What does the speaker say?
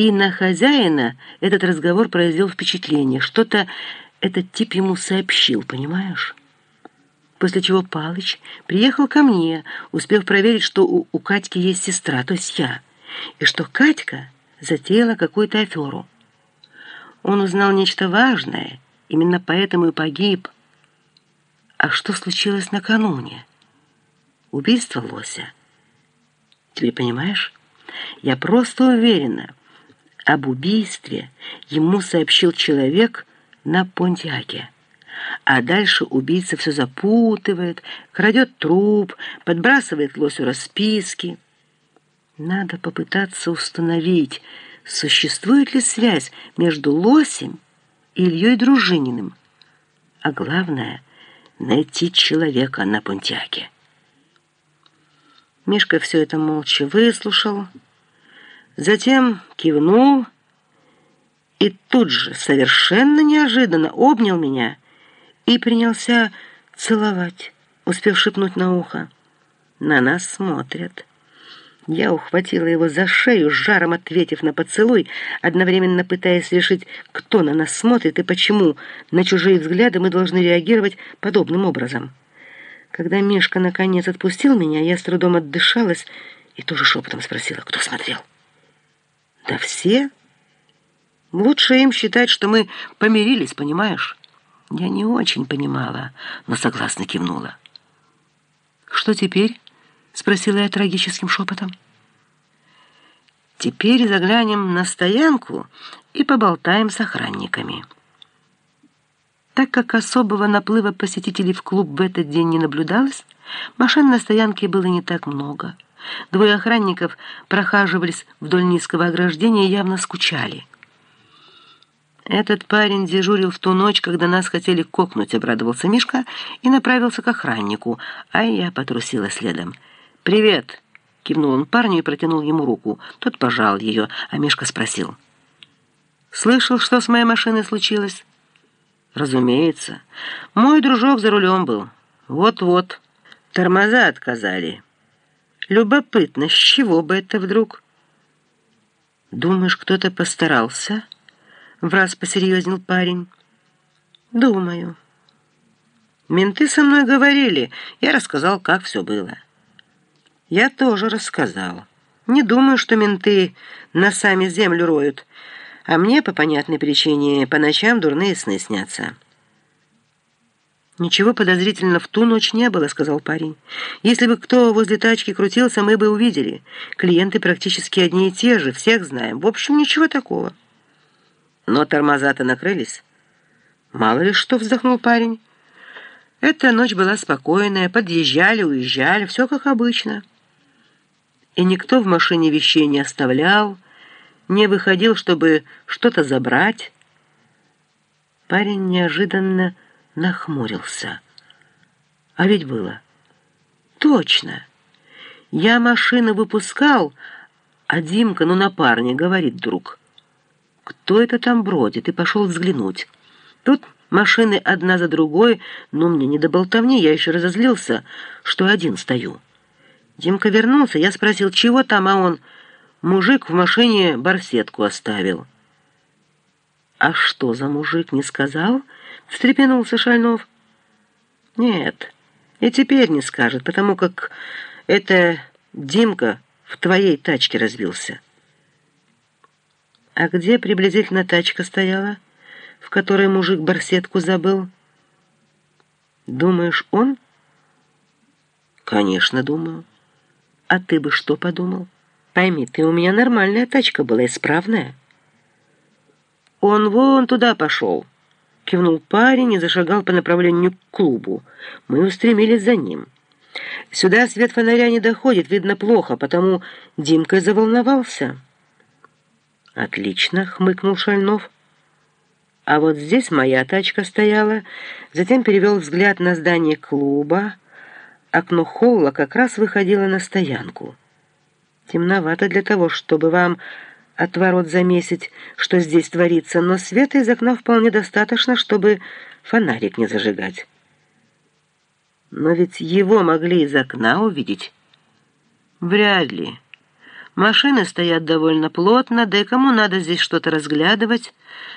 И на хозяина этот разговор произвел впечатление. Что-то этот тип ему сообщил, понимаешь? После чего Палыч приехал ко мне, успев проверить, что у, у Катьки есть сестра, то есть я, и что Катька затеяла какую-то аферу. Он узнал нечто важное, именно поэтому и погиб. А что случилось накануне? Убийство лося. Ты понимаешь? Я просто уверена, об убийстве ему сообщил человек на Понтиаке. А дальше убийца все запутывает, крадет труп, подбрасывает лосю расписки. Надо попытаться установить, существует ли связь между лосем и Ильей Дружининым. А главное — найти человека на Понтиаке. Мишка все это молча выслушал, затем кивнул и тут же, совершенно неожиданно, обнял меня и принялся целовать, успев шепнуть на ухо. «На нас смотрят». Я ухватила его за шею, жаром ответив на поцелуй, одновременно пытаясь решить, кто на нас смотрит и почему на чужие взгляды мы должны реагировать подобным образом. Когда Мишка наконец отпустил меня, я с трудом отдышалась и тоже шепотом спросила, кто смотрел. «Да все. Лучше им считать, что мы помирились, понимаешь?» Я не очень понимала, но согласно кивнула. «Что теперь?» — спросила я трагическим шепотом. «Теперь заглянем на стоянку и поболтаем с охранниками». Так как особого наплыва посетителей в клуб в этот день не наблюдалось, машин на стоянке было не так много. Двое охранников прохаживались вдоль низкого ограждения и явно скучали. «Этот парень дежурил в ту ночь, когда нас хотели кокнуть», — обрадовался Мишка и направился к охраннику, а я потрусила следом. «Привет!» — кивнул он парню и протянул ему руку. Тот пожал ее, а Мишка спросил. «Слышал, что с моей машиной случилось?» Разумеется. Мой дружок за рулем был. Вот-вот. Тормоза отказали. Любопытно, с чего бы это вдруг? Думаешь, кто-то постарался? Враз посерьезнел парень. Думаю. Менты со мной говорили. Я рассказал, как все было. Я тоже рассказал. Не думаю, что менты на сами землю роют а мне по понятной причине по ночам дурные сны снятся». «Ничего подозрительного в ту ночь не было», — сказал парень. «Если бы кто возле тачки крутился, мы бы увидели. Клиенты практически одни и те же, всех знаем. В общем, ничего такого». «Но тормоза-то накрылись». «Мало ли что», — вздохнул парень. «Эта ночь была спокойная, подъезжали, уезжали, все как обычно». И никто в машине вещей не оставлял, не выходил, чтобы что-то забрать. Парень неожиданно нахмурился. А ведь было. Точно. Я машину выпускал, а Димка, ну на парня, говорит друг. Кто это там бродит? И пошел взглянуть. Тут машины одна за другой, но мне не до болтовни, я еще разозлился, что один стою. Димка вернулся, я спросил, чего там, а он... Мужик в машине барсетку оставил. «А что за мужик, не сказал?» — встрепенулся Шальнов. «Нет, и теперь не скажет, потому как это Димка в твоей тачке разбился». «А где приблизительно тачка стояла, в которой мужик барсетку забыл?» «Думаешь, он?» «Конечно, думаю. А ты бы что подумал?» Пойми, ты у меня нормальная тачка была, исправная. Он вон туда пошел. Кивнул парень и зашагал по направлению к клубу. Мы устремились за ним. Сюда свет фонаря не доходит, видно плохо, потому Димка заволновался. «Отлично», — хмыкнул Шальнов. «А вот здесь моя тачка стояла». Затем перевел взгляд на здание клуба. Окно холла как раз выходило на стоянку. Темновато для того, чтобы вам от ворот замесить, что здесь творится, но света из окна вполне достаточно, чтобы фонарик не зажигать. Но ведь его могли из окна увидеть. Вряд ли. Машины стоят довольно плотно, да и кому надо здесь что-то разглядывать.